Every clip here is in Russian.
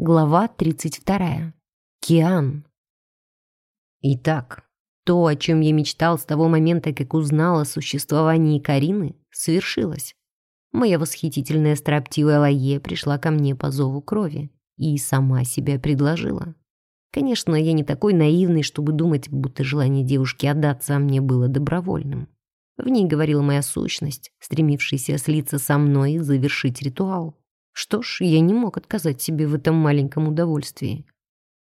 Глава 32. Киан. Итак, то, о чем я мечтал с того момента, как узнал о существовании Карины, свершилось. Моя восхитительная строптивая Лае пришла ко мне по зову крови и сама себя предложила. Конечно, я не такой наивный, чтобы думать, будто желание девушки отдаться мне было добровольным. В ней говорила моя сущность, стремившаяся слиться со мной и завершить ритуал. Что ж, я не мог отказать себе в этом маленьком удовольствии.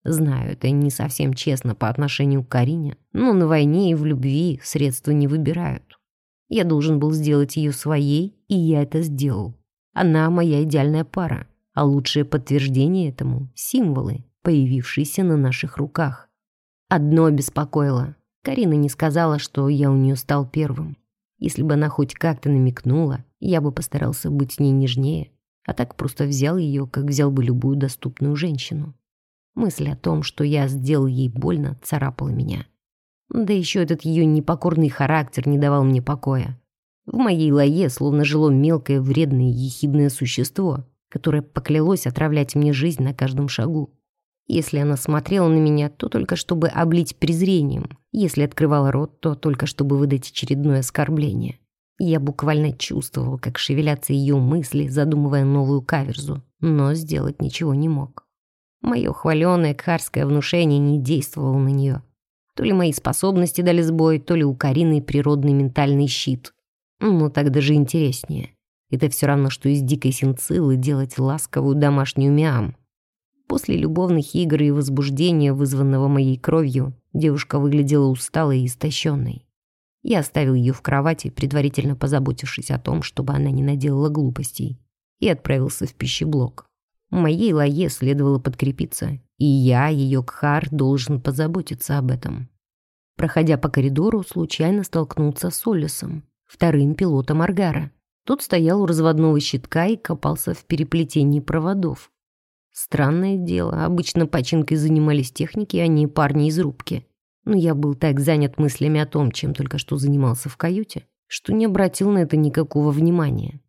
Знаю, это не совсем честно по отношению к Карине, но на войне и в любви средства не выбирают. Я должен был сделать ее своей, и я это сделал. Она моя идеальная пара, а лучшее подтверждение этому — символы, появившиеся на наших руках. Одно беспокоило. Карина не сказала, что я у нее стал первым. Если бы она хоть как-то намекнула, я бы постарался быть с ней нежнее а так просто взял ее, как взял бы любую доступную женщину. Мысль о том, что я сделал ей больно, царапала меня. Да еще этот ее непокорный характер не давал мне покоя. В моей лае словно жило мелкое, вредное, ехидное существо, которое поклялось отравлять мне жизнь на каждом шагу. Если она смотрела на меня, то только чтобы облить презрением. Если открывала рот, то только чтобы выдать очередное оскорбление. Я буквально чувствовал, как шевелятся ее мысли, задумывая новую каверзу, но сделать ничего не мог. Мое хваленое кхарское внушение не действовало на нее. То ли мои способности дали сбой, то ли у Карины природный ментальный щит. Ну, так даже интереснее. Это все равно, что из дикой синцилы делать ласковую домашнюю миам. После любовных игр и возбуждения, вызванного моей кровью, девушка выглядела усталой и истощенной. Я оставил ее в кровати, предварительно позаботившись о том, чтобы она не наделала глупостей, и отправился в пищеблок. Моей лае следовало подкрепиться, и я, ее Кхар, должен позаботиться об этом. Проходя по коридору, случайно столкнулся с Олесом, вторым пилотом Аргара. Тот стоял у разводного щитка и копался в переплетении проводов. Странное дело, обычно починкой занимались техники, а не парни из рубки но я был так занят мыслями о том, чем только что занимался в каюте, что не обратил на это никакого внимания.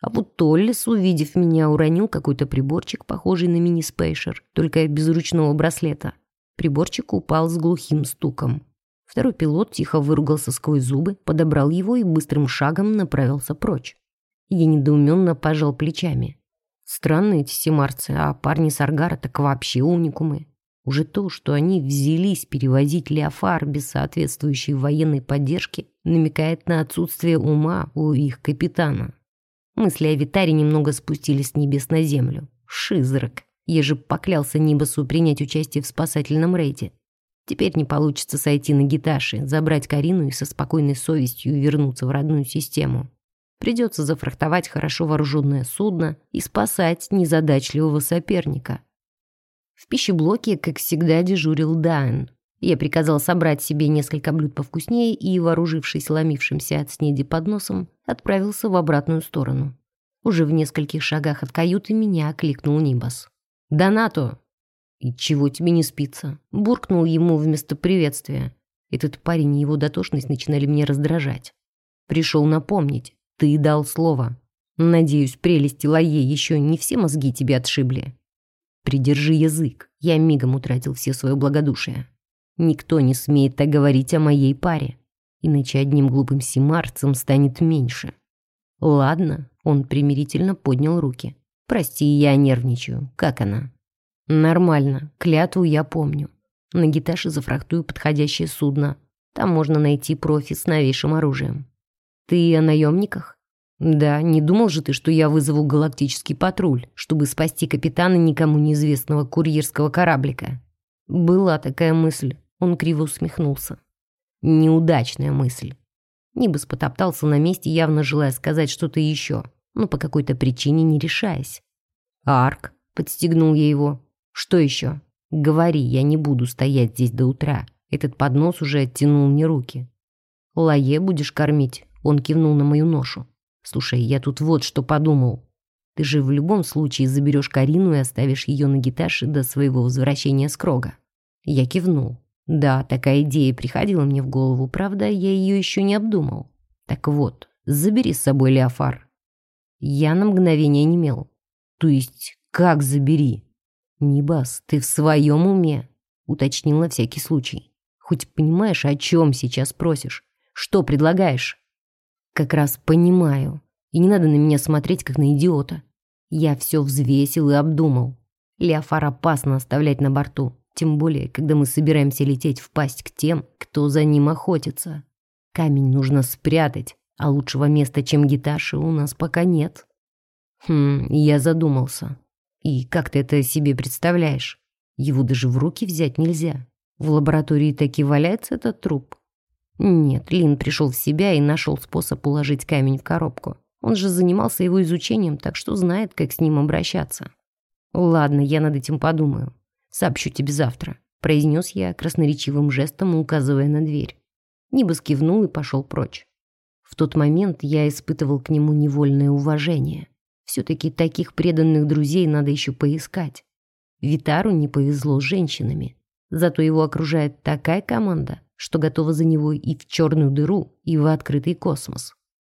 А вот Толлис, увидев меня, уронил какой-то приборчик, похожий на мини-спейшер, только без ручного браслета. Приборчик упал с глухим стуком. Второй пилот тихо выругался сквозь зубы, подобрал его и быстрым шагом направился прочь. Я недоуменно пожал плечами. Странные эти семарцы, а парни с Аргара так вообще уникумы. Уже то, что они взялись перевозить Леофар без соответствующей военной поддержки, намекает на отсутствие ума у их капитана. Мысли о Витаре немного спустились с небес на землю. Шизрак. Еже поклялся Нибасу принять участие в спасательном рейде. Теперь не получится сойти на гиташе, забрать Карину и со спокойной совестью вернуться в родную систему. Придется зафрахтовать хорошо вооруженное судно и спасать незадачливого соперника. В пищеблоке, как всегда, дежурил Дан. Я приказал собрать себе несколько блюд повкуснее и, вооружившись ломившимся от снеди подносом, отправился в обратную сторону. Уже в нескольких шагах от каюты меня окликнул Нибас. «Донато!» «И чего тебе не спится?» Буркнул ему вместо приветствия. Этот парень и его дотошность начинали меня раздражать. «Пришел напомнить. Ты дал слово. Надеюсь, прелести Лае еще не все мозги тебе отшибли. Придержи язык. Я мигом утратил все свое благодушие. Никто не смеет так говорить о моей паре. Иначе одним глупым симарцем станет меньше. Ладно, он примирительно поднял руки. Прости, я нервничаю. Как она? Нормально. Клятву я помню. На гиташе зафрахтую подходящее судно. Там можно найти профи с новейшим оружием. Ты о наемниках? «Да, не думал же ты, что я вызову галактический патруль, чтобы спасти капитана никому неизвестного курьерского кораблика?» Была такая мысль. Он криво усмехнулся. Неудачная мысль. Нибас потоптался на месте, явно желая сказать что-то еще, но по какой-то причине не решаясь. «Арк», — подстегнул я его. «Что еще?» «Говори, я не буду стоять здесь до утра. Этот поднос уже оттянул мне руки». «Лае будешь кормить?» Он кивнул на мою ношу. Слушай, я тут вот что подумал. Ты же в любом случае заберешь Карину и оставишь ее на гиташе до своего возвращения с Крога. Я кивнул. Да, такая идея приходила мне в голову, правда, я ее еще не обдумал. Так вот, забери с собой Леофар. Я на мгновение не мел. То есть, как забери? «Небас, ты в своем уме?» — уточнил на всякий случай. «Хоть понимаешь, о чем сейчас просишь? Что предлагаешь?» «Как раз понимаю. И не надо на меня смотреть, как на идиота. Я все взвесил и обдумал. Леофар опасно оставлять на борту, тем более, когда мы собираемся лететь в пасть к тем, кто за ним охотится. Камень нужно спрятать, а лучшего места, чем гиташи, у нас пока нет. Хм, я задумался. И как ты это себе представляешь? Его даже в руки взять нельзя. В лаборатории таки валяется этот труп. Нет, Лин пришел в себя и нашел способ уложить камень в коробку. Он же занимался его изучением, так что знает, как с ним обращаться. «Ладно, я над этим подумаю. Сообщу тебе завтра», — произнес я красноречивым жестом, указывая на дверь. Нибас кивнул и пошел прочь. В тот момент я испытывал к нему невольное уважение. Все-таки таких преданных друзей надо еще поискать. Витару не повезло с женщинами. Зато его окружает такая команда, что готова за него и в черную дыру, и в открытый космос.